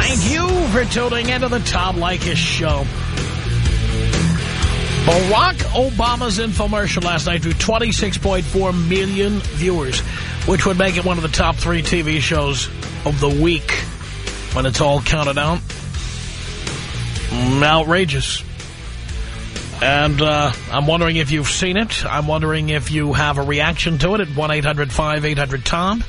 Thank you for tuning into the Tom Leykis Show. Barack Obama's infomercial last night drew 26.4 million viewers, which would make it one of the top three TV shows of the week when it's all counted out. Outrageous. And uh, I'm wondering if you've seen it. I'm wondering if you have a reaction to it at 1-800-5800-TOM.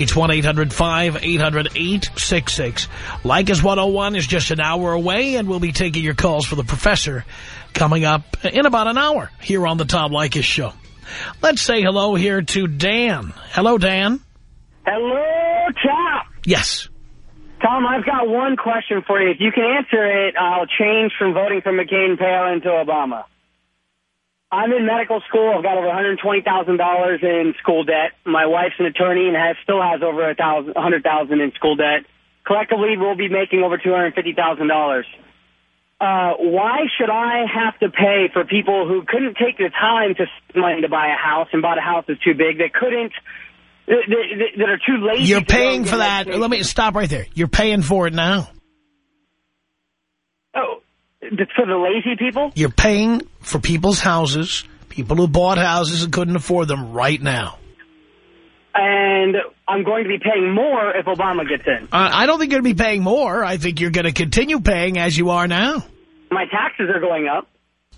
It's 1-800-5800-866. Leykis 101 is just an hour away, and we'll be taking your calls for the professor coming up in about an hour here on the Tom Leykis Show. Let's say hello here to Dan. Hello, Dan. Hello, Tom. Yes. Tom, I've got one question for you. If you can answer it, I'll change from voting for McCain Palin to Obama. I'm in medical school. I've got over $120,000 in school debt. My wife's an attorney and has still has over a thousand, 100,000 in school debt. Collectively, we'll be making over $250,000. Uh, why should I have to pay for people who couldn't take the time to spend money to buy a house and bought a house that's too big, that couldn't, that, that, that are too lazy You're paying for that. Let me stop right there. You're paying for it now. For the lazy people? You're paying for people's houses, people who bought houses and couldn't afford them right now. And I'm going to be paying more if Obama gets in. Uh, I don't think you're going to be paying more. I think you're going to continue paying as you are now. My taxes are going up.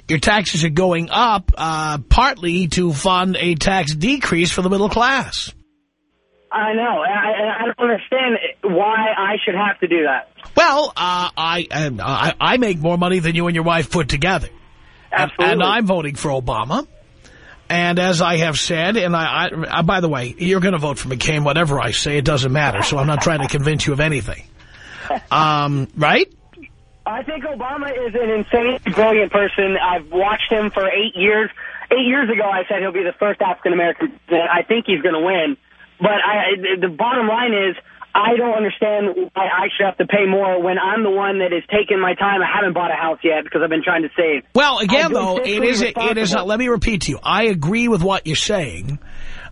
Your taxes are going up uh, partly to fund a tax decrease for the middle class. I know. I, I don't understand why I should have to do that. Well, uh, I, I I make more money than you and your wife put together. And, Absolutely. and I'm voting for Obama. And as I have said, and I, I uh, by the way, you're going to vote for McCain, whatever I say, it doesn't matter. So I'm not trying to convince you of anything. Um, right? I think Obama is an insane, brilliant person. I've watched him for eight years. Eight years ago, I said he'll be the first African-American. I think he's going to win. But I, the bottom line is, I don't understand why I should have to pay more when I'm the one that is taking my time. I haven't bought a house yet because I've been trying to save. Well, again, though, it is, it is not. let me repeat to you. I agree with what you're saying,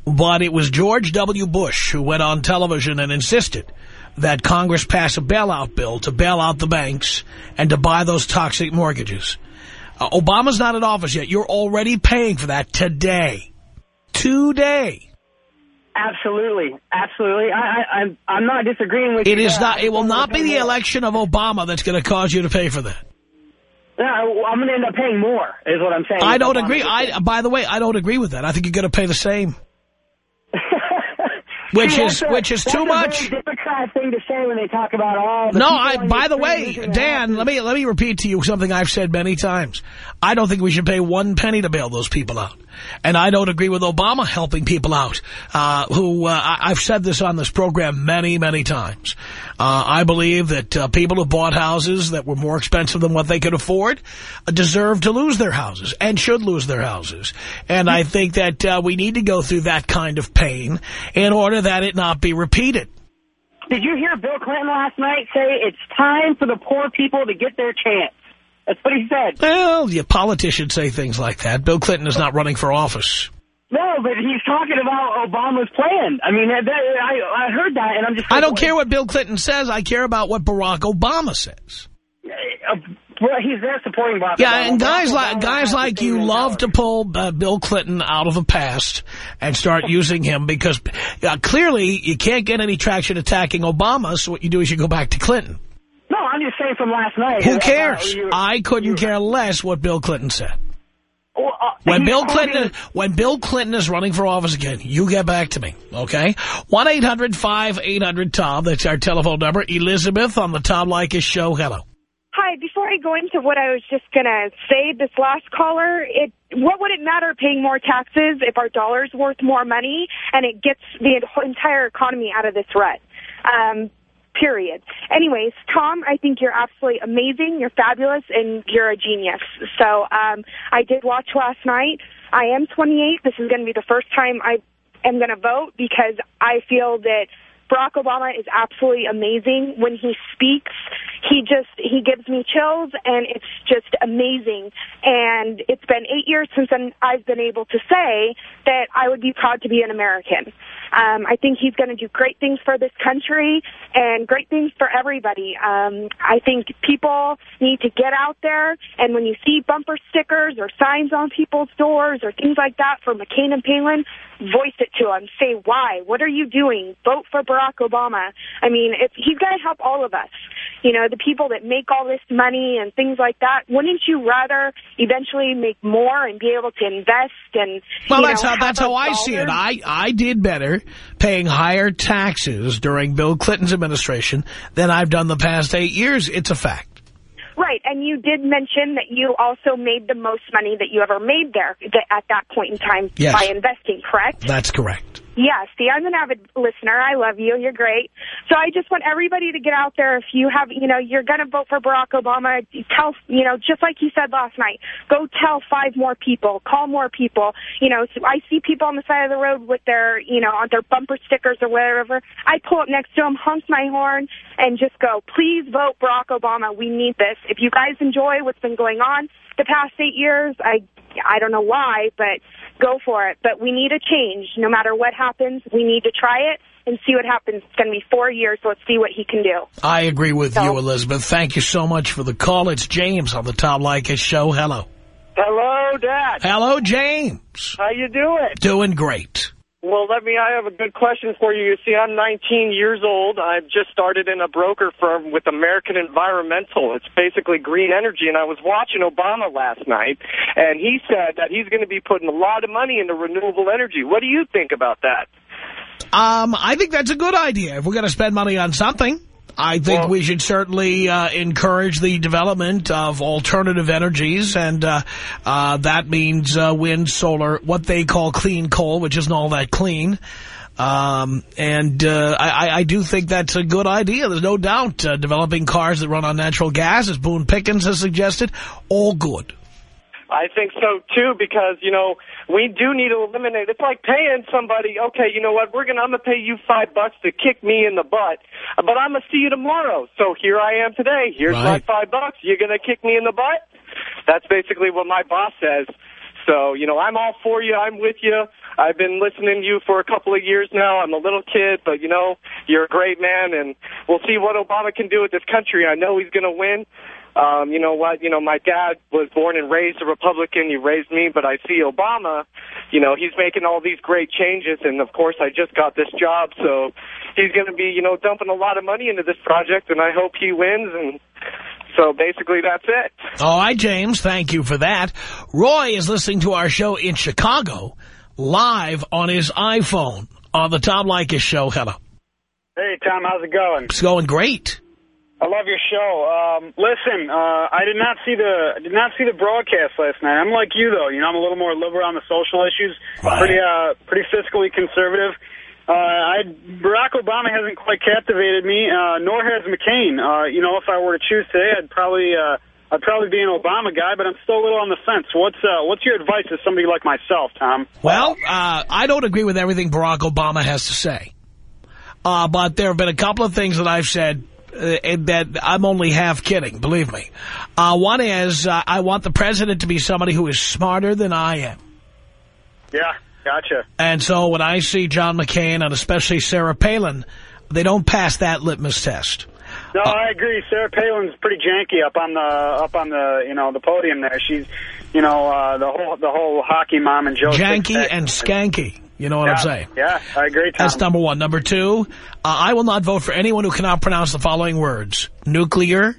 but it was George W. Bush who went on television and insisted that Congress pass a bailout bill to bail out the banks and to buy those toxic mortgages. Uh, Obama's not in office yet. You're already paying for that today. Today. Absolutely, absolutely. I, I, I'm, I'm not disagreeing with It you. is there. not, it will not be the election of Obama that's going to cause you to pay for that. No, I'm going to end up paying more, is what I'm saying. I don't Obama agree. I, by the way, I don't agree with that. I think you're going to pay the same. Which See, is- a- which is too a much. Democrat thing to say when they talk about all. The No, I, by the way, Dan, let me let me repeat to you something I've said many times. I don't think we should pay one penny to bail those people out. And I don't agree with Obama helping people out, uh, who, uh, I've said this on this program many, many times. Uh, I believe that uh, people who bought houses that were more expensive than what they could afford uh, deserve to lose their houses and should lose their houses. And I think that uh, we need to go through that kind of pain in order that it not be repeated. Did you hear Bill Clinton last night say it's time for the poor people to get their chance? That's what he said. Well, yeah, politicians say things like that. Bill Clinton is not running for office. No, but he's talking about Obama's plan. I mean, that, I I heard that, and I'm just. I don't care what Bill Clinton says. I care about what Barack Obama says. Uh, well, he's there supporting Barack. Yeah, Obama. and guys Barack like Obama guys like you love to pull uh, Bill Clinton out of the past and start using him because uh, clearly you can't get any traction attacking Obama. So what you do is you go back to Clinton. No, I'm just saying from last night. Who cares? you- I couldn't care less what Bill Clinton said. Well, uh, When Bill quoting- Clinton when Bill Clinton is running for office again, you get back to me, okay? 1-800-5800-TOM. That's our telephone number. Elizabeth on the Tom Leykis show. Hello. Hi, before I go into what I was just going to say, this last caller, it what would it matter paying more taxes if our dollar's worth more money and it gets the entire economy out of this rut? Um, period. Anyways, Tom, I think you're absolutely amazing. You're fabulous, and you're a genius. So um, I did watch last night. I am 28. This is going to be the first time I am going to vote because I feel that Barack Obama is absolutely amazing. When he speaks, he just, he gives me chills and it's just amazing. And it's been eight years since I've been able to say that I would be proud to be an American. Um, I think he's going to do great things for this country and great things for everybody. Um, I think people need to get out there, and when you see bumper stickers or signs on people's doors or things like that for McCain and Palin, voice it to them. Say why. What are you doing? Vote for Barack Obama. I mean, if, he's going to help all of us. You know, the people that make all this money and things like that. Wouldn't you rather eventually make more and be able to invest and well, that's know, how that's how I see it. I I did better paying higher taxes during Bill Clinton's administration than I've done the past eight years. It's a fact. Right, and you did mention that you also made the most money that you ever made there at that point in time yes. by investing, correct? That's correct. Yeah, see, I'm an avid listener. I love you. You're great. So I just want everybody to get out there. If you have, you know, you're going to vote for Barack Obama, tell, you know, just like you said last night, go tell five more people, call more people. You know, so I see people on the side of the road with their, you know, on their bumper stickers or whatever. I pull up next to them, honk my horn, and just go, please vote Barack Obama. We need this. If you guys enjoy what's been going on the past eight years, I, I don't know why, but go for it. But we need a change. No matter what happens, we need to try it and see what happens. It's going to be four years, so let's see what he can do. I agree with so, you, Elizabeth. Thank you so much for the call. It's James on the Tom Leykis show. Hello. Hello, Dad. Hello, James. How you doing? Doing great. Well, let me, I have a good question for you. You see, I'm 19 years old. I've just started in a broker firm with American Environmental. It's basically green energy, and I was watching Obama last night, and he said that he's going to be putting a lot of money into renewable energy. What do you think about that? Um, I think that's a good idea. If we're going to spend money on something. I think well, we should certainly uh, encourage the development of alternative energies, and uh, uh, that means uh, wind, solar, what they call clean coal, which isn't all that clean. Um, and uh, I, I, do think that's a good idea. There's no doubt uh, developing cars that run on natural gas, as Boone Pickens has suggested, all good. I think so, too, because, you know, we do need to eliminate. It's like paying somebody, okay, you know what, we're gonna, I'm going to pay you five bucks to kick me in the butt, but I'm going to see you tomorrow. So here I am today. Here's right. my five bucks. You're going to kick me in the butt? That's basically what my boss says. So, you know, I'm all for you. I'm with you. I've been listening to you for a couple of years now. I'm a little kid, but, you know, you're a great man, and we'll see what Obama can do with this country. I know he's going to win. Um, you know what? You know, my dad was born and raised a Republican. He raised me, but I see Obama, you know, he's making all these great changes. And, of course, I just got this job, so he's going to be, you know, dumping a lot of money into this project, and I hope he wins. And so basically that's it. All right, James, thank you for that. Roy is listening to our show in Chicago live on his iPhone on the Tom Leykis show. Hello. Hey, Tom, how's it going? It's going great. I love your show. Um, listen, uh, I did not see the did not see the broadcast last night. I'm like you though. You know, I'm a little more liberal on the social issues. Right. Pretty uh, pretty fiscally conservative. Uh, I Barack Obama hasn't quite captivated me, uh, nor has McCain. Uh, you know, if I were to choose today, I'd probably uh, I'd probably be an Obama guy, but I'm still a little on the fence. What's uh, what's your advice to somebody like myself, Tom? Well, uh, I don't agree with everything Barack Obama has to say. Uh, but there have been a couple of things that I've said uh, that I'm only half kidding, believe me. Uh, one is uh, I want the president to be somebody who is smarter than I am. Yeah, gotcha. And so when I see John McCain and especially Sarah Palin, they don't pass that litmus test. No, uh, I agree. Sarah Palin's pretty janky up on the up on the you know the podium there. She's you know uh, the whole the whole hockey mom and Joe. Janky and skanky. You know what yeah, I'm saying? Yeah, I agree, Tom. That's number one. Number two, uh, I will not vote for anyone who cannot pronounce the following words. Nuclear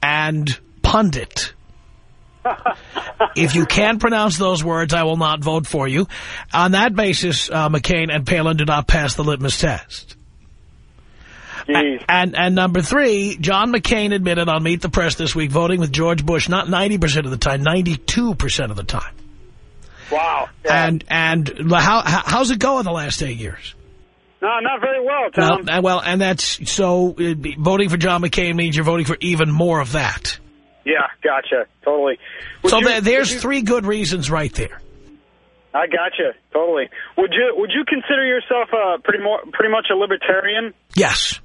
and pundit. if you can't pronounce those words, I will not vote for you. On that basis, uh, McCain and Palin do not pass the litmus test. And, and, and number three, John McCain admitted on Meet the Press this week, voting with George Bush not 90% of the time, 92% of the time. Wow. Yeah. And and how how's it going the last eight years? No, not very well, Tom. Well, well and that's so uh, voting for John McCain means you're voting for even more of that. Yeah, gotcha. Totally. Would so you, there's you, three good reasons right there. I gotcha. Totally. Would you would you consider yourself uh, pretty more pretty much a libertarian? Yes.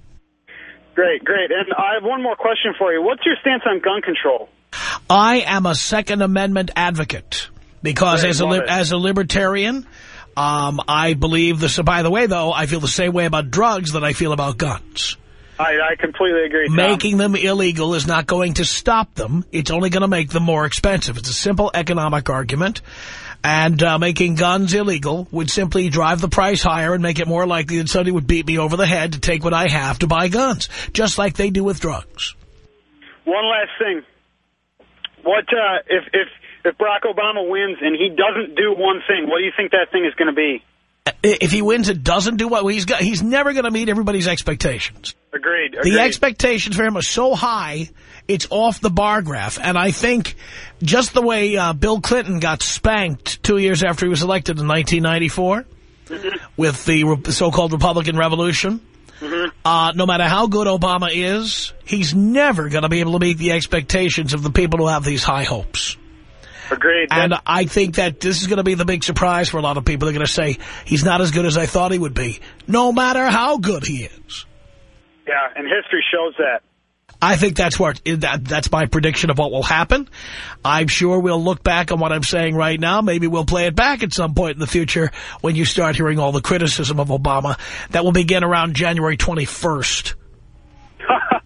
Great, great. And I have one more question for you. What's your stance on gun control? I am a Second Amendment advocate because as a love li it. as a libertarian, um, I believe this. By the way, though, I feel the same way about drugs that I feel about guns. I, I completely agree, Tom. Making them illegal is not going to stop them. It's only going to make them more expensive. It's a simple economic argument. And uh, making guns illegal would simply drive the price higher and make it more likely that somebody would beat me over the head to take what I have to buy guns, just like they do with drugs. One last thing. What uh, if if if Barack Obama wins and he doesn't do one thing? What do you think that thing is going to be? If he wins and doesn't do what he's got, he's never going to meet everybody's expectations. Agreed. agreed. The expectations for him are so high, it's off the bar graph. And I think just the way uh, Bill Clinton got spanked two years after he was elected in 1994 with the re- so-called Republican Revolution, uh, no matter how good Obama is, he's never going to be able to meet the expectations of the people who have these high hopes. Agreed. And I think that this is going to be the big surprise for a lot of people. They're going to say, he's not as good as I thought he would be, no matter how good he is. yeah, and history shows that. I think that's what that, that's my prediction of what will happen. I'm sure we'll look back on what I'm saying right now. Maybe we'll play it back at some point in the future when you start hearing all the criticism of Obama. That will begin around January 21st.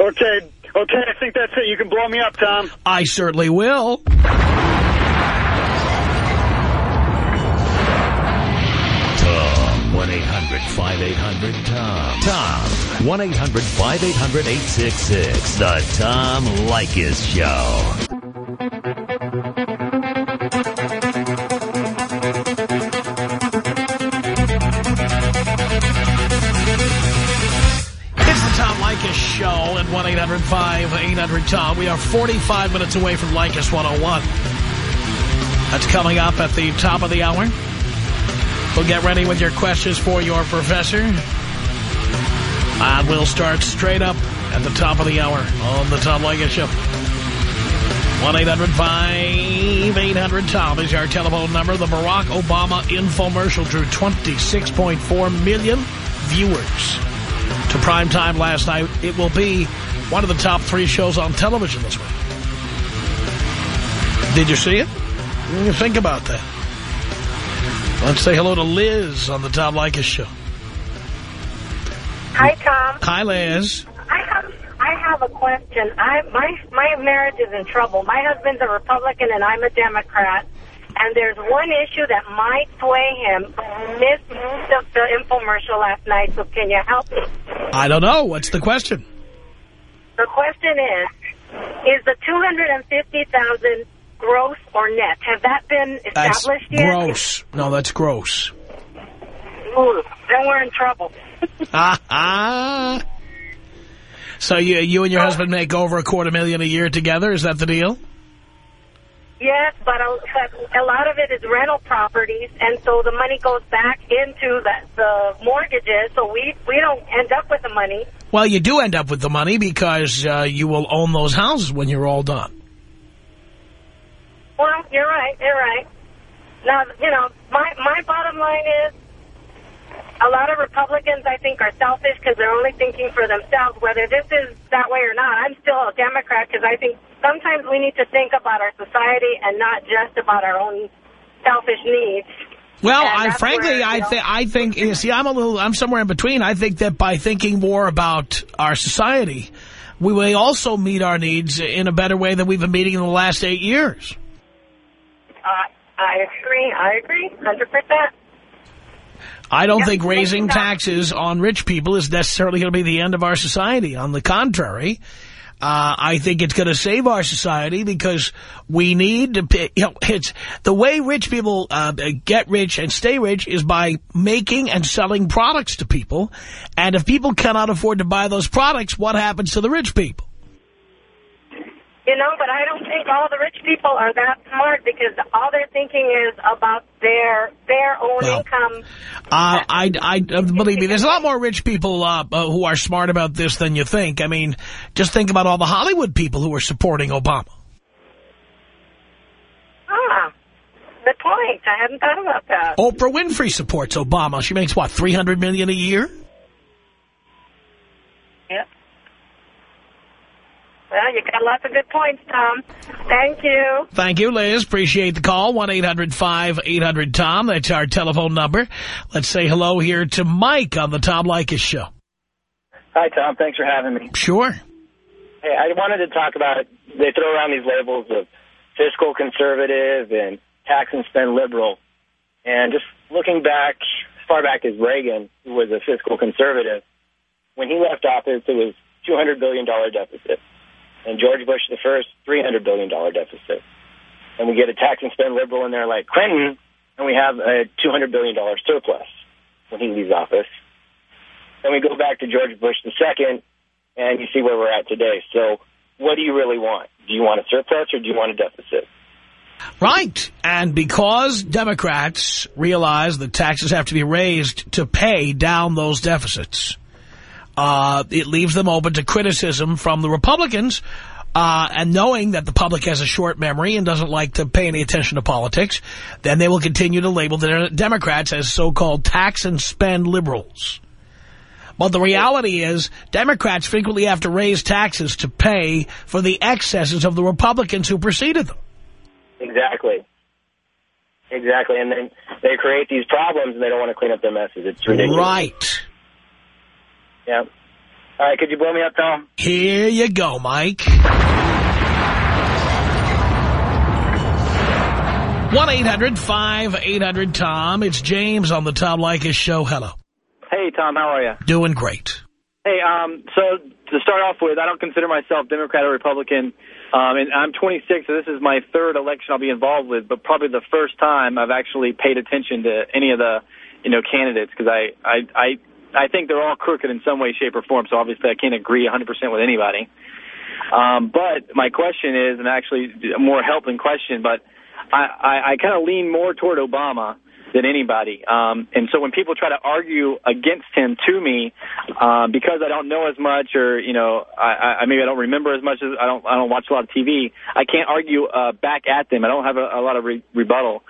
Okay, okay. I think that's it. You can blow me up, Tom. I certainly will. Tom. 1-800-5800-TOM. Tom. 1-800-5800-866. The Tom Leykis Show. 1-800-5800-TOM. We are 45 minutes away from Leykis 101. That's coming up at the top of the hour. We'll get ready with your questions for your professor. And we'll start straight up at the top of the hour on the Tom Leykis Show. 1-800-5800-TOM is our telephone number. The Barack Obama infomercial drew 26.4 million viewers to prime time last night. It will be one of the top three shows on television this week. Did you see it? You think about that? Let's say hello to Liz on the Tom Leykis show. Hi, Tom. Hi, Liz. I have I have a question. I my my marriage is in trouble. My husband's a Republican and I'm a Democrat. And there's one issue that might sway him. Missed the, the infomercial last night, so can you help me? I don't know. What's the question? The question is, is the 250000 gross or net? Has that been That's established yet? gross. No, that's gross. Ooh, then we're in trouble. So you, you and your husband make over a quarter million a year together? Is that the deal? Yes, but a, but a lot of it is rental properties, and so the money goes back into the, the mortgages, so we, we don't end up with the money. Well, you do end up with the money because uh, you will own those houses when you're all done. Well, you're right, you're right. Now, you know, my, my bottom line is a lot of Republicans, I think, are selfish because they're only thinking for themselves, whether this is that way or not. I'm still a Democrat because I think sometimes we need to think about our society and not just about our own selfish needs. Well, I frankly, where, I think, I think, you see, I'm a little, I'm somewhere in between. I think that by thinking more about our society, we may also meet our needs in a better way than we've been meeting in the last eight years. Uh, I agree. I agree. 100%. I don't Yeah, think raising taxes on rich people is necessarily going to be the end of our society. On the contrary, uh, I think it's going to save our society because we need to, pay, you know, it's the way rich people uh, get rich and stay rich is by making and selling products to people. And if people cannot afford to buy those products, what happens to the rich people? You know, but I don't think all the rich people are that smart because all they're thinking is about their their own Well, income. Uh, I, I, uh, believe me, there's a lot more rich people uh, uh, who are smart about this than you think. I mean, just think about all the Hollywood people who are supporting Obama. Ah, good point. I hadn't thought about that. Oprah Winfrey supports Obama. She makes, what, 300 million a year? Well, you got lots of good points, Tom. Thank you. Thank you, Liz. Appreciate the call. 1-800-5800-TOM. That's our telephone number. Let's say hello here to Mike on the Tom Leykis Show. Hi, Tom. Thanks for having me. Sure. Hey, I wanted to talk about, they throw around these labels of fiscal conservative and tax and spend liberal. And just looking back, as far back as Reagan, who was a fiscal conservative, when he left office, it was $200 billion deficit. And George Bush the first, $300 billion deficit. And we get a tax and spend liberal in there like Clinton, and we have a $200 billion surplus when he leaves office. Then we go back to George Bush the second, and you see where we're at today. So what do you really want? Do you want a surplus or do you want a deficit? Right. And because Democrats realize that taxes have to be raised to pay down those deficits, uh, it leaves them open to criticism from the Republicans. Uh, and knowing that the public has a short memory and doesn't like to pay any attention to politics, then they will continue to label the Democrats as so-called tax and spend liberals. But the reality is Democrats frequently have to raise taxes to pay for the excesses of the Republicans who preceded them. Exactly. Exactly. And then they create these problems and they don't want to clean up their messes. It's ridiculous. Right. Yeah. All right, could you blow me up, Tom? Here you go, Mike. 1-800-5800-TOM. It's James on the Tom Leykis Show. Hello. Hey, Tom, how are you? Doing great. Hey, um, so to start off with, I don't consider myself Democrat or Republican, um, and I'm 26, so this is my third election I'll be involved with, but probably the first time I've actually paid attention to any of the, you know, candidates, because I, I, I, I think they're all crooked in some way, shape, or form, so obviously I can't agree 100% with anybody. Um, but my question is, and actually a more helping question, but I, I, I kind of lean more toward Obama than anybody. Um, and so when people try to argue against him to me, uh, because I don't know as much, or you know, I, I maybe I don't remember as much as I don't I don't watch a lot of TV. I can't argue uh, back at them. I don't have a, a lot of re rebuttal.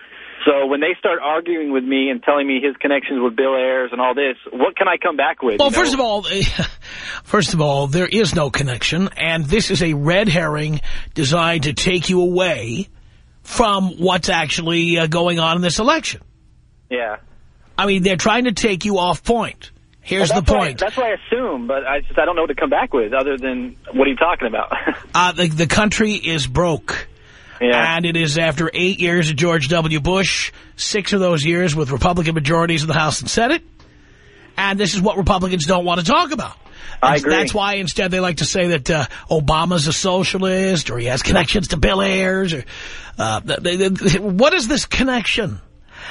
So when they start arguing with me and telling me his connections with Bill Ayers and all this, what can I come back with? Well, you first know? of all, first of all, there is no connection, and this is a red herring designed to take you away from what's actually uh, going on in this election. Yeah. I mean, they're trying to take you off point. Here's Well, the that's what I- point. that's what I assume, but I just I don't know what to come back with other than what are you talking about? Uh, the, the country is broke. Yeah. And it is after eight years of George W. Bush, six of those years with Republican majorities in the House and Senate. And this is what Republicans don't want to talk about. I That's- agree. That's why instead they like to say that uh, Obama's a socialist or he has connections to Bill Ayers. Or, uh, they, they- what is this connection?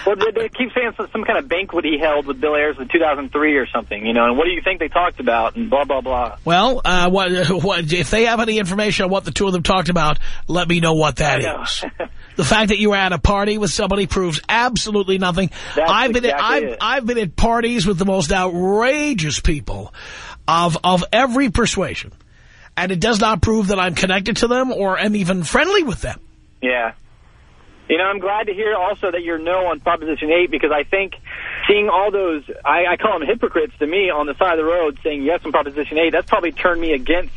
Well, they, keep saying some, some kind of banquet he held with Bill Ayers in 2003 or something, you know, and what do you think they talked about and blah, blah, blah. Well, uh, what, what, if they have any information on what the two of them talked about, let me know what that know. is. The fact that you were at a party with somebody proves absolutely nothing. That's I've been exactly at, I've, it. I've been at parties with the most outrageous people of of every persuasion, and it does not prove that I'm connected to them or am even friendly with them. Yeah. You know, I'm glad to hear also that you're no on Proposition 8 because I think seeing all those, I, I call them hypocrites to me on the side of the road saying yes on Proposition 8, that's probably turned me against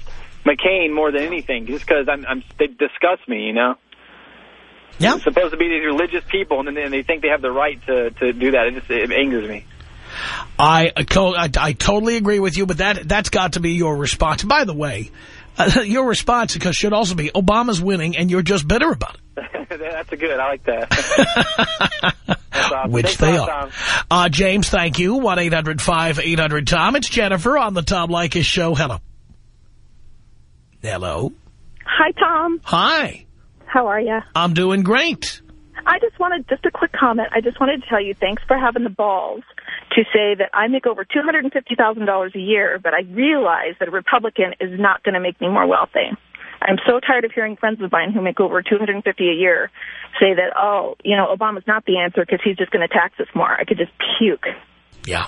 McCain more than anything just because I'm, I'm, they disgust me, you know? Yeah. It's supposed to be these religious people and then they think they have the right to, to do that. It just it angers me. I, I, I, totally agree with you, but that that's got to be your response. By the way, uh, your response because should also be Obama's winning and you're just bitter about it. that's a good. I like that. Awesome. Which Thanks they are. Uh, James, thank you. 1-800-5800-TOM. It's Jennifer on the Tom Leykis Show. Hello. Hello. Hi, Tom. Hi. How are you? I'm doing great. I just wanted, just a quick comment. I just wanted to tell you thanks for having the balls to say that I make over $250,000 a year, but I realize that a Republican is not going to make me more wealthy. I'm so tired of hearing friends of mine who make over 250 a year say that, oh, you know, Obama's not the answer because he's just going to tax us more. I could just puke. Yeah.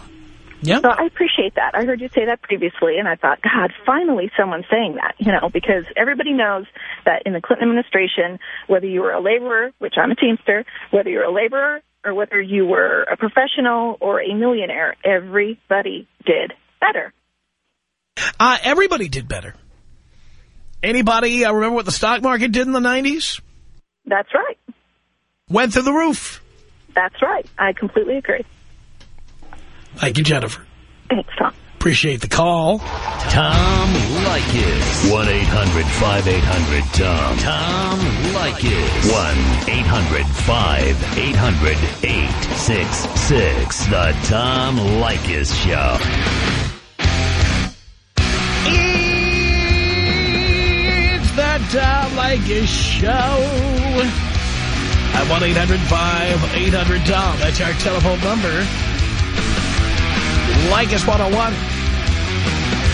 Yeah. So I appreciate that. I heard you say that previously, and I thought, God, finally someone's saying that, you know, because everybody knows that in the Clinton administration, whether you were a laborer, which I'm a Teamster, whether you're a laborer or whether you were a professional or a millionaire, everybody did better. Uh, everybody did better. Anybody uh, remember what the stock market did in the 90s? That's right. Went through the roof. That's right. I completely agree. Thank you, Jennifer. Thanks, Tom. Appreciate the call. Tom Leykis. 1-800-5800-TOM. Tom Leykis. 1-800-5800-866. The Tom Leykis Show. Tom Leykis Show. At 1-800-5800-TOM. That's our telephone number. Leykis 101.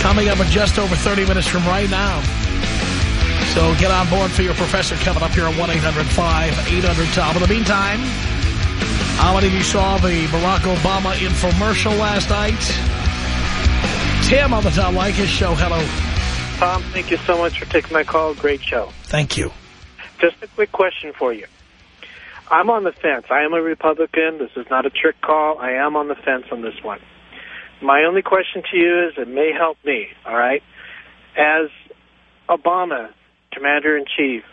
Coming up in just over 30 minutes from right now. So get on board for your professor coming up here at 1-800-5800-TOM. In the meantime, how many of you saw the Barack Obama infomercial last night? Tim on the Tom Leykis Show. Hello. Tom, thank you so much for taking my call. Great show. Thank you. Just a quick question for you. I'm on the fence. I am a Republican. This is not a trick call. I am on the fence on this one. My only question to you is, it may help me, all right? As Obama, Commander-in-Chief,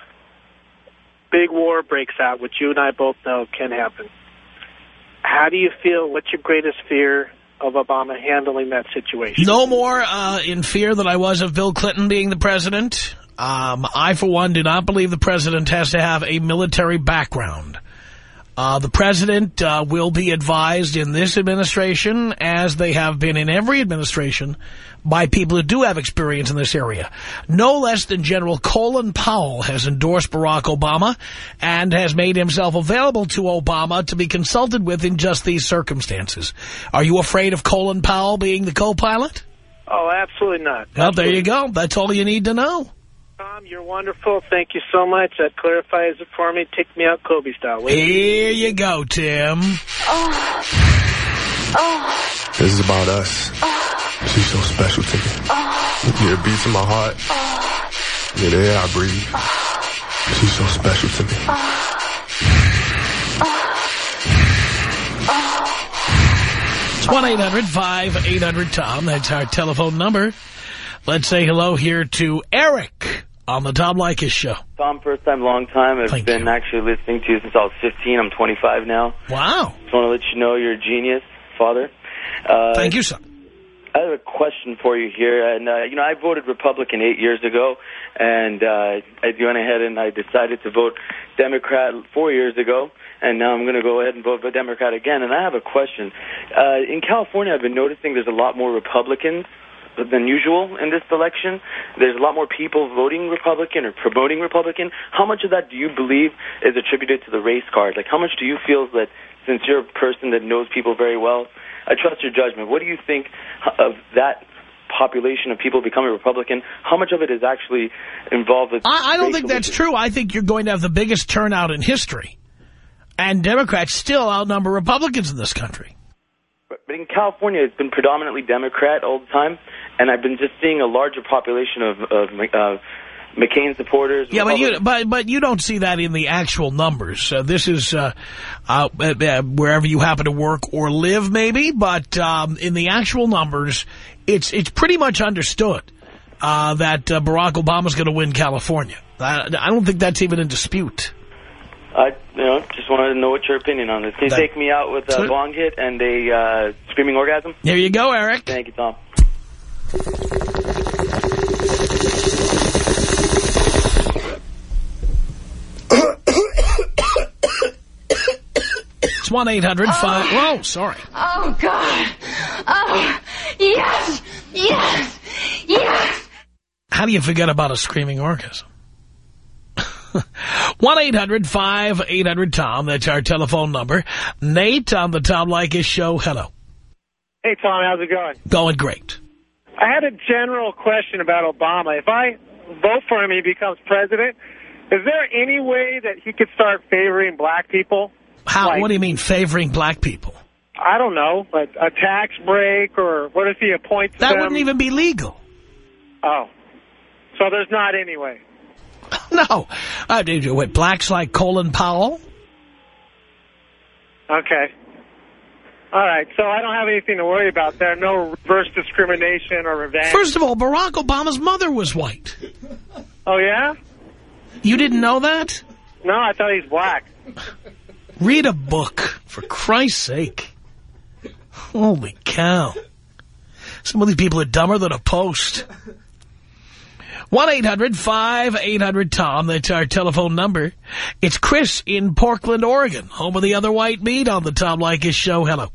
big war breaks out, which you and I both know can happen. How do you feel? What's your greatest fear of Obama handling that situation? No more uh, in fear than I was of Bill Clinton being the president. Um, I, for one, do not believe the president has to have a military background. Uh, the president uh, will be advised in this administration, as they have been in every administration, by people who do have experience in this area. No less than General Colin Powell has endorsed Barack Obama and has made himself available to Obama to be consulted with in just these circumstances. Are you afraid of Colin Powell being the co-pilot? Oh, absolutely not. Well, there you go. That's all you need to know. Tom, you're wonderful. Thank you so much. That clarifies it for me. Take me out Kobe style. Wait. Here you go, Tim. Oh. Oh. This is about us. Oh. She's so special to me. Oh. Yeah, it beats in my heart. Oh. Yeah, the air I breathe. Oh. She's so special to me. Oh. Oh. It's 1-800-5800-TOM. That's our telephone number. Let's say hello here to Eric on the Tom Leykis show. Tom, first time, long time. I've Thank been you. actually listening to you since I was 15. I'm 25 now. Wow. Just want to let you know you're a genius, father. Uh, Thank you, son. I have a question for you here. And, uh, you know, I voted Republican eight years ago, and uh, I went ahead and I decided to vote Democrat four years ago, and now I'm going to go ahead and vote for Democrat again. And I have a question. Uh, in California, I've been noticing there's a lot more Republicans than usual in this election. There's a lot more people voting Republican or promoting Republican. How much of that do you believe is attributed to the race card? Like, how much do you feel that, since you're a person that knows people very well, I trust your judgment. What do you think of that population of people becoming Republican? How much of it is actually involved with I, I don't think that's issues? true. I think you're going to have the biggest turnout in history. And Democrats still outnumber Republicans in this country. But but in California, it's been predominantly Democrat all the time, and I've been just seeing a larger population of, of uh, McCain supporters. Yeah, but you but but you don't see that in the actual numbers. Uh, this is uh, uh, uh, wherever you happen to work or live, maybe. But um, in the actual numbers, it's it's pretty much understood uh, that uh, Barack Obama's going to win California. I, I don't think that's even in dispute. I you know, just wanted to know what your opinion on this. Can you That- take me out with a bong hit and a uh, screaming orgasm? There you go, Eric. Thank you, Tom. It's one eight hundred five. Oh. Whoa, sorry. Oh, God. Oh, yes, yes, yes. How do you forget about a screaming orgasm? 1-800-5800-TOM. That's our telephone number. Nate on the Tom Leykis show. Hello. Hey, Tom, how's it going? Going great. I had a general question about Obama. If I vote for him, he becomes president. Is there any way that he could start favoring black people? How? Like- what do you mean favoring black people? I don't know, like a tax break, or what if he appoints That them? wouldn't even be legal. Oh, so there's not any way. No. Uh, did you- what, blacks like Colin Powell? Okay. All right, so I don't have anything to worry about there. No reverse discrimination or revenge. First of all, Barack Obama's mother was white. Oh, yeah? You didn't know that? No, I thought he's black. Read a book, for Christ's sake. Holy cow. Some of these people are dumber than a post. 1-800-5800-TOM. That's our telephone number. It's Chris in Portland, Oregon, home of the other white meat on the Tom Leykis show. Hello.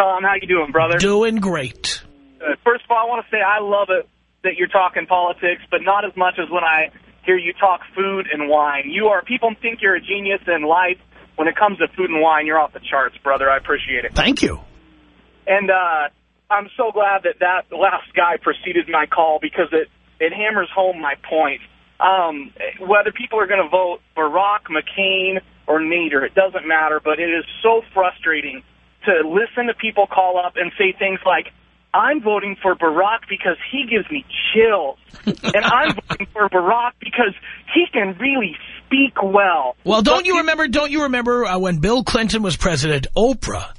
Tom, how you doing, brother? Doing great. Uh, first of all, I want to say I love it that you're talking politics, but not as much as when I hear you talk food and wine. You are, people think you're a genius in life. When it comes to food and wine, you're off the charts, brother. I appreciate it. Thank you. And uh, I'm so glad that that last guy preceded my call because it, it hammers home my point. Um, whether people are going to vote Barack, McCain, or Nader, it doesn't matter, but it is so frustrating to listen to people call up and say things like, I'm voting for Barack because he gives me chills. and I'm voting for Barack because he can really speak well. Well, don't you remember, don't you remember uh, when Bill Clinton was president, Oprah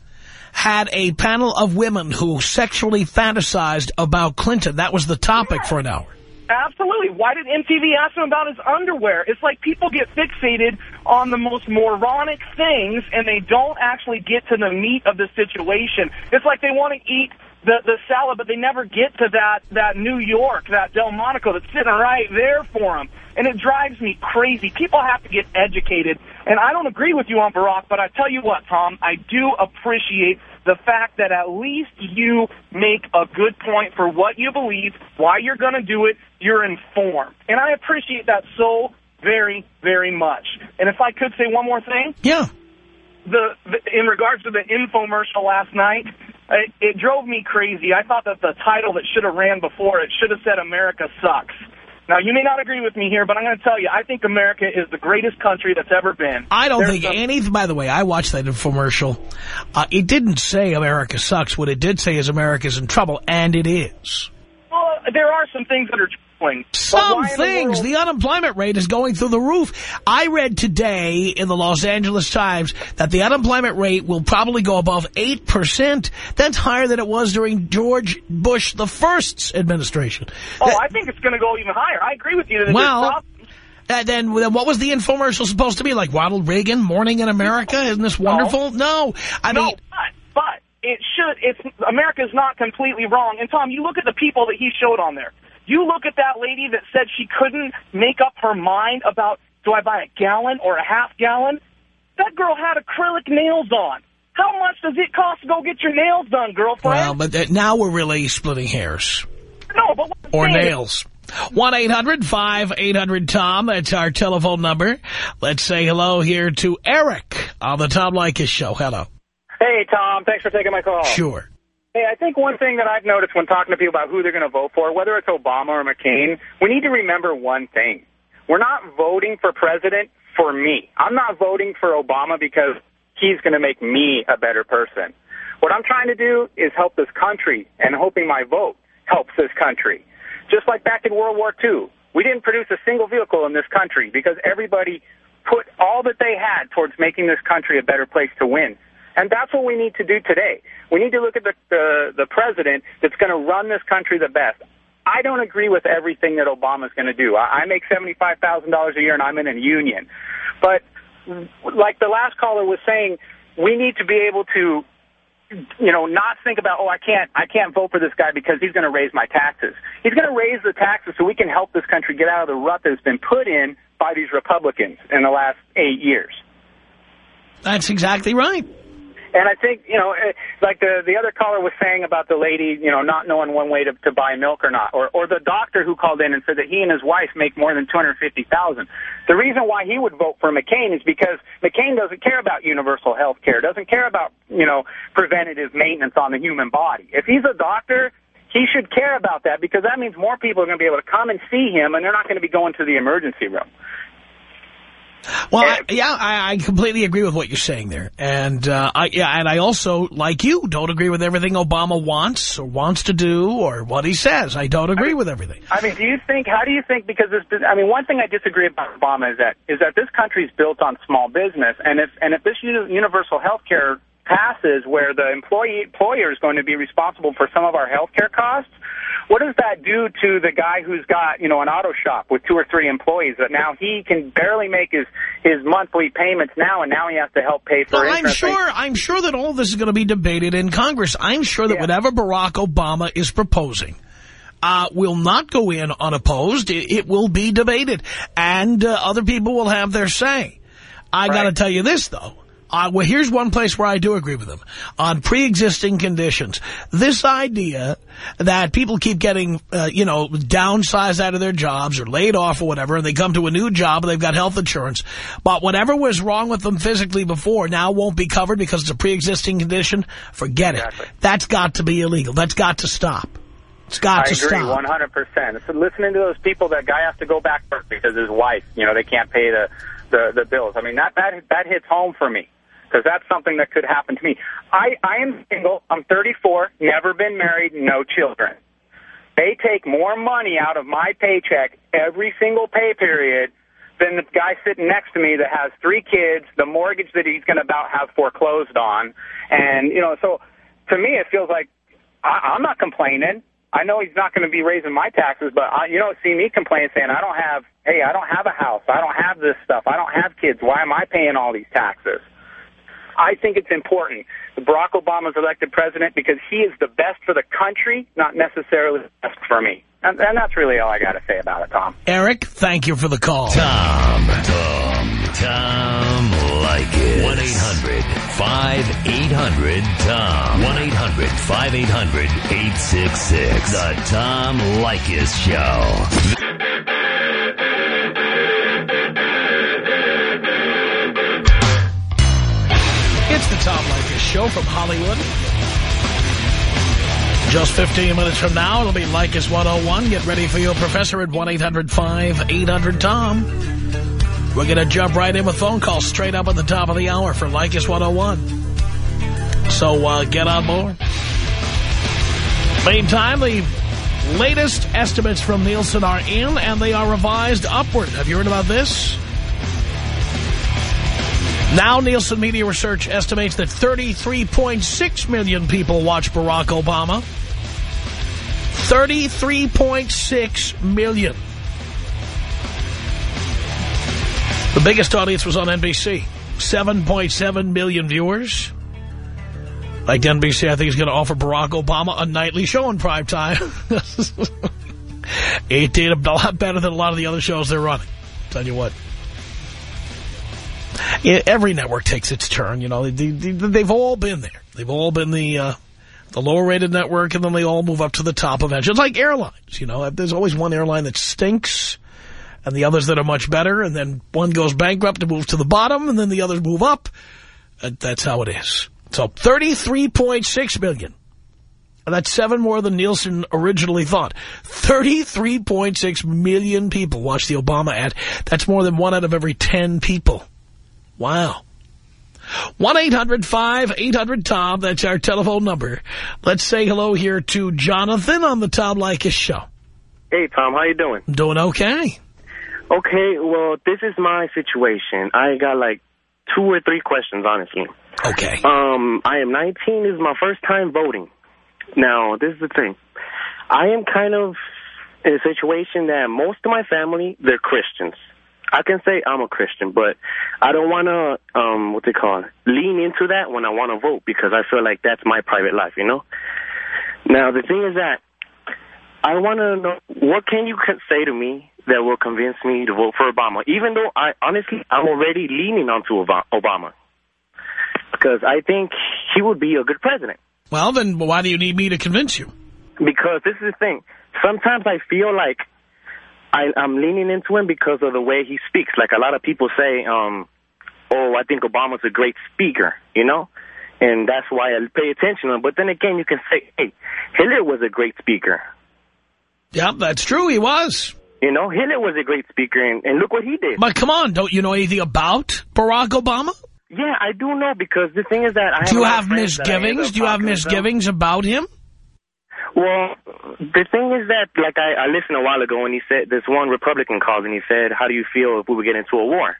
had a panel of women who sexually fantasized about Clinton. That was the topic for an hour. Absolutely. Why did MTV ask him about his underwear? It's like people get fixated on the most moronic things, and they don't actually get to the meat of the situation. It's like they want to eat the the salad, but they never get to that that New York, that Delmonico that's sitting right there for them. And it drives me crazy. People have to get educated. And I don't agree with you on Barack, but I tell you what, Tom, I do appreciate the fact that at least you make a good point for what you believe, why you're going to do it, you're informed. And I appreciate that so very, very much. And if I could say one more thing. Yeah. The, the in regards to the infomercial last night, it, it drove me crazy. I thought that the title that should have ran before it should have said America sucks. Now, you may not agree with me here, but I'm going to tell you, I think America is the greatest country that's ever been. I don't There's think some- any, by the way, I watched that infomercial. Uh, it didn't say America sucks. What it did say is America's in trouble, and it is. Well, there are some things that are Some in the things. The unemployment rate is going through the roof. I read today in the Los Angeles Times that the unemployment rate will probably go above 8%. That's higher than it was during George Bush the First's administration. Oh, I think it's going to go even higher. I agree with you. That Well. Uh, then, then what was the infomercial supposed to be? Like Ronald Reagan, Morning in America? Isn't this wonderful? No. I no, mean, but, but it should. It's America's not completely wrong. And Tom, you look at the people that he showed on there. You look at that lady that said she couldn't make up her mind about do I buy a gallon or a half gallon. That girl had acrylic nails on. How much does it cost to go get your nails done, girlfriend? well, but uh, now we're really splitting hairs. no, but what Or nails. 1-800-5800-TOM. That's our telephone number. Let's say hello here to Eric on the Tom Leykis show. Hello. Hey, Tom. Thanks for taking my call. Sure. Hey, I think one thing that I've noticed when talking to people about who they're going to vote for, whether it's Obama or McCain, we need to remember one thing. We're not voting for president for me. I'm not voting for Obama because he's going to make me a better person. What I'm trying to do is help this country, and hoping my vote helps this country. Just like back in World War II, we didn't produce a single vehicle in this country because everybody put all that they had towards making this country a better place to win. And that's what we need to do today. We need to look at the the, the president that's going to run this country the best. I don't agree with everything that Obama's going to do. I, I make seventy-five thousand dollars a year, and I'm in a union. But like the last caller was saying, we need to be able to, you know, not think about, oh, I can't, I can't vote for this guy because he's going to raise my taxes. He's going to raise the taxes so we can help this country get out of the rut that's been put in by these Republicans in the last eight years. That's exactly right. And I think, you know, eh, like the the other caller was saying about the lady, you know, not knowing one way to, to buy milk or not, or or the doctor who called in and said that he and his wife make more than two hundred fifty thousand. The reason why he would vote for McCain is because McCain doesn't care about universal health care, doesn't care about, you know, preventative maintenance on the human body. If he's a doctor, he should care about that because that means more people are going to be able to come and see him, and they're not going to be going to the emergency room. Well, I, yeah, I, I completely agree with what you're saying there, and uh, I yeah, and I also, like you, don't agree with everything Obama wants or wants to do or what he says. I don't agree with everything. I mean, do you think? How do you think? Because this, I mean, one thing I disagree about Obama is that is that this country is built on small business, and if and if this universal health care passes, where the employee employer is going to be responsible for some of our health care costs, what does that do to the guy who's got, you know, an auto shop with two or three employees that now he can barely make his, his monthly payments now and now he has to help pay for Well, I'm sure. I'm sure that all this is going to be debated in Congress. I'm sure that whatever Barack Obama is proposing uh, will not go in unopposed. It, it will be debated, and uh, other people will have their say. I got to tell you this though. Uh, well, here's one place where I do agree with him. On pre-existing conditions, this idea that people keep getting, uh, you know, downsized out of their jobs or laid off or whatever, and they come to a new job and they've got health insurance, but whatever was wrong with them physically before now won't be covered because it's a pre-existing condition, forget it. That's got to be illegal. That's got to stop. It's got I to agree, stop. 100%. So listening to those people, that guy has to go back because his wife, you know, they can't pay the, the, the bills. I mean, that, that, that hits home for me because that's something that could happen to me. I, I am single. I'm 34, never been married, no children. They take more money out of my paycheck every single pay period than the guy sitting next to me that has three kids, the mortgage that he's going to about have foreclosed on. And, you know, so to me, it feels like I, I'm not complaining. I know he's not going to be raising my taxes, but I, you don't see me complain saying I don't have, hey, I don't have a house, I don't have this stuff, I don't have kids. Why am I paying all these taxes? I think it's important that Barack Obama's elected president because he is the best for the country, not necessarily the best for me. And, and that's really all I got to say about it, Tom. Eric, thank you for the call. Tom, Tom, Tom Leykis. 1-800-5800-TOM. 1-800-5800-866. The Tom Leykis Show. It's the Tom Leykis Show from Hollywood. Just 15 minutes from now, it'll be Leykis 101. Get ready for your professor at 1-800-5800-TOM. We're going to jump right in with phone calls straight up at the top of the hour for Leykis 101. So uh, get on board. Meantime, the latest estimates from Nielsen are in, and they are revised upward. Have you heard about this? Now, Nielsen Media Research estimates that 33.6 million people watch Barack Obama. 33.6 million. The biggest audience was on NBC. 7.7 million viewers. Like NBC, I think is going to offer Barack Obama a nightly show in prime time. it did a lot better than a lot of the other shows they're running. Tell you what. Every network takes its turn. You know, they, have all been there. They've all been the uh, the lower rated network, and then they all move up to the top eventually. It's like airlines. You know, there's always one airline that stinks, and the others that are much better, and then one goes bankrupt and moves to the bottom, and then the others move up. And that's how it is. So 33.6 million. That's seven more than Nielsen originally thought. 33.6 million people watch the Obama ad. That's more than one out of every 10 people. Wow. 1-800-5800-TOM. That's our telephone number. Let's say hello here to Jonathan on the Tom Leykis show. Hey, Tom. How you doing? Doing okay. Okay, well, this is my situation. I got like two or three questions, honestly. Okay. Um, I am 19. This is my first time voting. Now, this is the thing. I am kind of in a situation that most of my family, they're Christians. I can say I'm a Christian, but I don't want to, um, what they call it, lean into that when I want to vote because I feel like that's my private life, you know? Now, the thing is that I want to know, what can you can say to me that will convince me to vote for Obama, even though I honestly, I'm already leaning onto Obama because I think he would be a good president. Well, then why do you need me to convince you? Because this is the thing. Sometimes I feel like I, I'm leaning into him because of the way he speaks. Like a lot of people say, um, oh, I think Obama's a great speaker, you know? And that's why I pay attention to him. But then again, you can say, hey, Hitler was a great speaker. Yeah, that's true. He was. You know, Hitler was a great speaker, and, and look what he did. But come on, don't you know anything about Barack Obama? Yeah, I do know because the thing is that I Do you have, have misgivings? Do you have misgivings about him? Well, the thing is that, like I, I listened a while ago and he said, this one Republican called and he said, how do you feel if we would get into a war?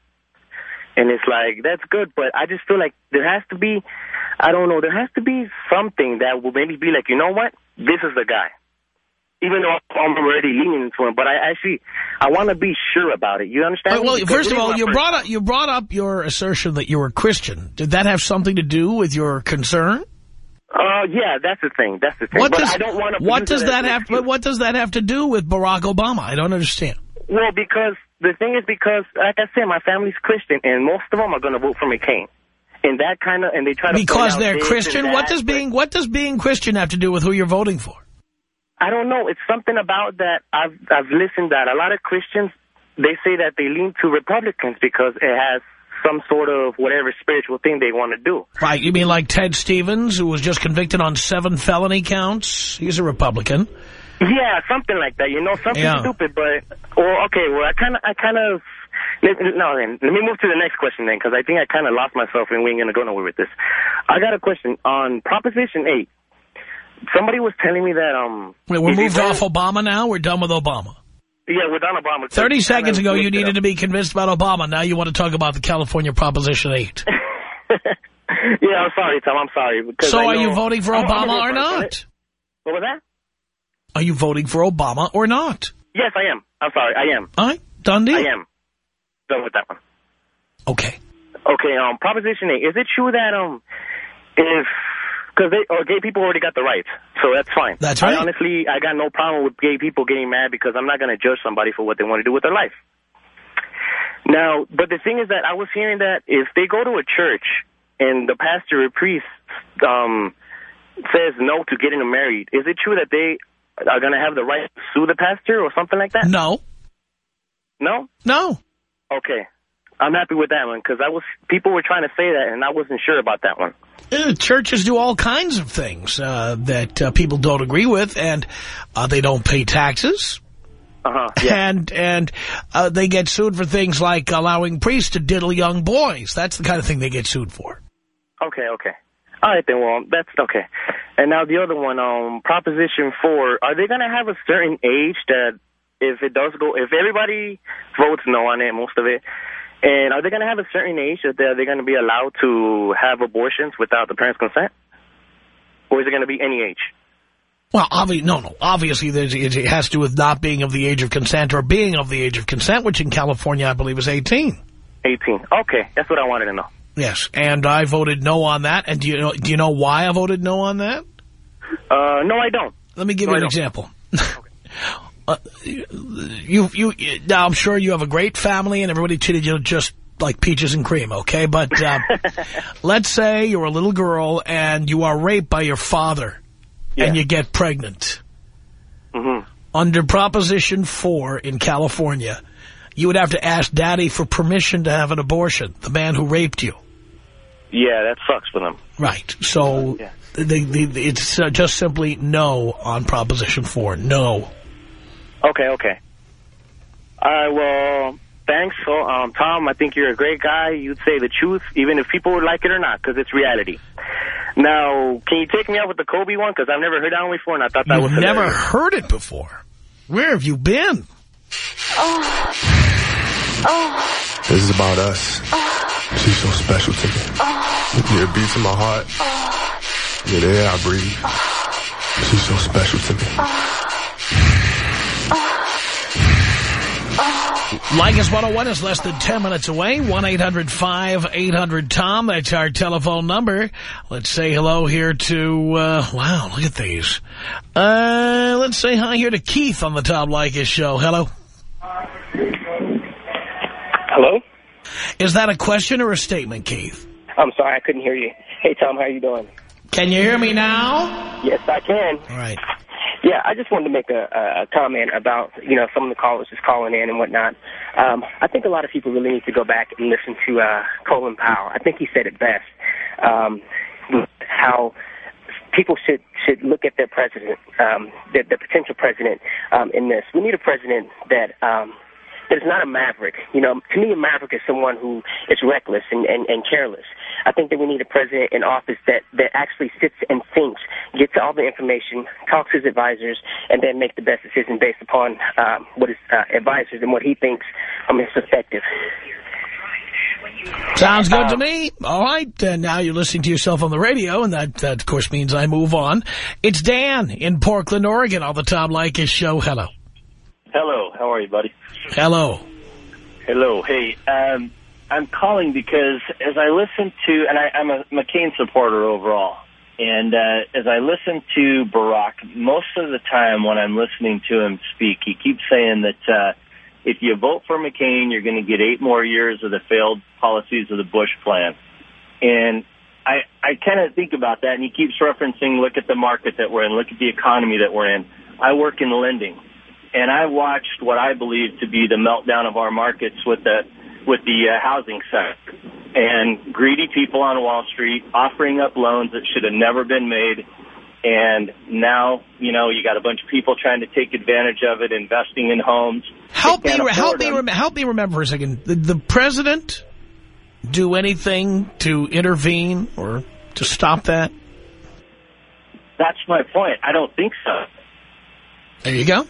And it's like, that's good, but I just feel like there has to be, I don't know, there has to be something that will maybe be like, you know what? This is the guy. even though I'm already leaning into him. But I actually, I want to be sure about it. You understand? Well, me? first of all, you brought up you brought up your assertion that you were Christian. Did that have something to do with your concern? Uh, yeah, that's the thing. That's the thing. What but does I don't want to. what does that have? But what does that have to do with Barack Obama? I don't understand. Well, because the thing is, because like I said, my family's Christian, and most of them are going to vote for McCain. And that kind of, and they try to Because they're Christian. and What that, does being what does being Christian have to do with who you're voting for? I don't know. It's something about that. I've I've listened that a lot of Christians they say that they lean to Republicans because it has some sort of whatever spiritual thing they want to do. Right? You mean like Ted Stevens, who was just convicted on seven felony counts? He's a Republican. Yeah, something like that. You know, something Yeah. stupid, but or okay. Well, I kind of, I kind of. No, then let me move to the next question then, because I think I kind of lost myself and we ain't gonna go nowhere with this. I got a question on Proposition Eight. Somebody was telling me that um. Wait, we're moved off Obama now. We're done with Obama. Yeah, we're done Obama. Thirty seconds ago, you needed to be convinced about Obama. Now you want to talk about the California Proposition 8. Yeah, I'm sorry, Tom. I'm sorry. So are you voting for Obama or not? What was that? Are you voting for Obama or not? Yes, I am. I'm sorry, I am. All right, done deal. I am. Done with that one. Okay. Okay, um, Proposition 8. Is it true that, um, if, because or gay people already got the rights, so that's fine. That's right. I honestly, I got no problem with gay people getting mad because I'm not going to judge somebody for what they want to do with their life. Now, but the thing is that I was hearing that if they go to a church and the pastor or priest, um, says no to getting married, is it true that they are going to have the right to sue the pastor or something like that? No. No? No. Okay. I'm happy with that one because I was people were trying to say that and I wasn't sure about that one. Uh, churches do all kinds of things uh, that uh, people don't agree with, and uh, they don't pay taxes. Uh-huh. And and uh, they get sued for things like allowing priests to diddle young boys. That's the kind of thing they get sued for. Okay, okay. All right then. Well, that's okay. And now the other one, um, Proposition Four. Are they going to have a certain age that if it does go, if everybody votes no on it, most of it, and are they going to have a certain age that they're, they're going to be allowed to have abortions without the parents' consent, or is it going to be any age? Well, obvi no, no. Obviously, it it has to do with not being of the age of consent or being of the age of consent, which in California, I believe, is 18. 18. Okay, that's what I wanted to know. Yes, and I voted no on that. And do you know, do you know why I voted no on that? Uh, no, I don't. Let me give No, you an example. uh, you, you, now I'm sure you have a great family and everybody treated you just like peaches and cream, okay? But uh, let's say you're a little girl and you are raped by your father and you get pregnant. Mm-hmm. Under Proposition 4 in California, you would have to ask daddy for permission to have an abortion, the man who raped you. Yeah, that sucks for them. Right. So they, they, it's uh, just simply no on Proposition 4. No. Okay, okay. All right, well, thanks. So, um, Tom, I think you're a great guy. You'd say the truth, even if people would like it or not, because it's reality. Now, can you take me out with the Kobe one? Because I've never heard that one before, and I thought that You've was never hilarious. heard it before. Where have you been? Oh. Oh. This is about us. She's so special to me. You're a beat to my heart. You're the air I breathe. She's so special to me. Leykis 101 is less than 10 minutes away. 1-800-5800-TOM. That's our telephone number. Let's say hello here to, uh, wow, look at these. Uh, let's say hi here to Keith on the Tom Leykis show. Hello. Hello? Is that a question or a statement, Keith? I'm sorry, I couldn't hear you. Hey, Tom, how you doing? Can you hear me now? Yes, I can. All right. Yeah, I just wanted to make a, a comment about, you know, some of the callers just calling in and whatnot. Um, I think a lot of people really need to go back and listen to uh, Colin Powell. I think he said it best, um, how people should should look at their president, um, the, the potential president um, in this. We need a president that um, is not a maverick. You know, to me, a maverick is someone who is reckless and, and, and careless. I think that we need a president in office that, that actually sits and thinks, gets all the information, talks to his advisors, and then make the best decision based upon um, what his uh, advisors and what he thinks um, is effective. Sounds good to me. All right, uh, now you're listening to yourself on the radio, and that, that, of course, means I move on. It's Dan in Portland, Oregon, on the Tom Leykis show. Hello. Hello, how are you, buddy? Hello. Hello, hey, um, I'm calling because as I listen to, and I, I'm a McCain supporter overall, and uh, as I listen to Barack, most of the time when I'm listening to him speak, he keeps saying that uh, if you vote for McCain, you're going to get eight more years of the failed policies of the Bush plan. And I, I kind of think about that, and he keeps referencing, look at the market that we're in, look at the economy that we're in. I work in lending, and I watched what I believe to be the meltdown of our markets with the with the uh, housing sector and greedy people on Wall Street offering up loans that should have never been made. And now, you know, you got a bunch of people trying to take advantage of it, investing in homes. Help me, help me, help me remember for a second. Did the president do anything to intervene or to stop that? That's my point. I don't think so. There you go.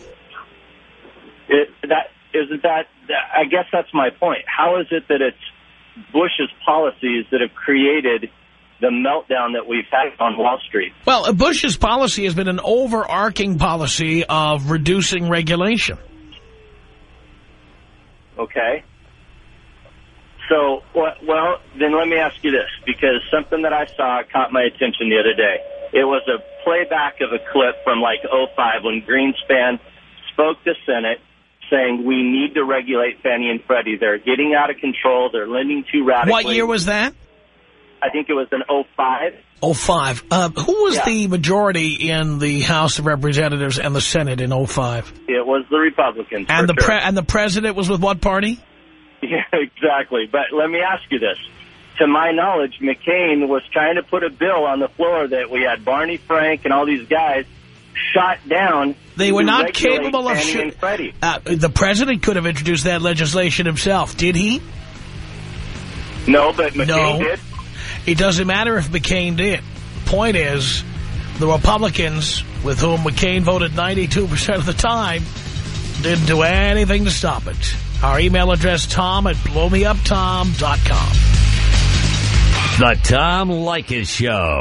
It, that isn't that. I guess that's my point. How is it that it's Bush's policies that have created the meltdown that we've had on Wall Street? Well, uh, Bush's policy has been an overarching policy of reducing regulation. Okay. So, well, well, then let me ask you this, because something that I saw caught my attention the other day. It was a playback of a clip from like '05 when Greenspan spoke to Senate saying we need to regulate Fannie and Freddie. They're getting out of control. They're lending too radically. What year was that? I think it was an '05. Oh five. Uh, who was Yeah. the majority in the House of Representatives and the Senate in oh five? It was the Republicans. And the sure. pre and the president was with what party? Yeah, exactly. But let me ask you this. To my knowledge, McCain was trying to put a bill on the floor that we had Barney Frank and all these guys shot down. They were not capable of. shooting. sh- Uh, the president could have introduced that legislation himself. Did he? No, but McCain No. did. It doesn't matter if McCain did. Point is, the Republicans, with whom McCain voted 92% of the time, didn't do anything to stop it. Our email address, tom at blowmeuptom.com. The Tom Leykis Show.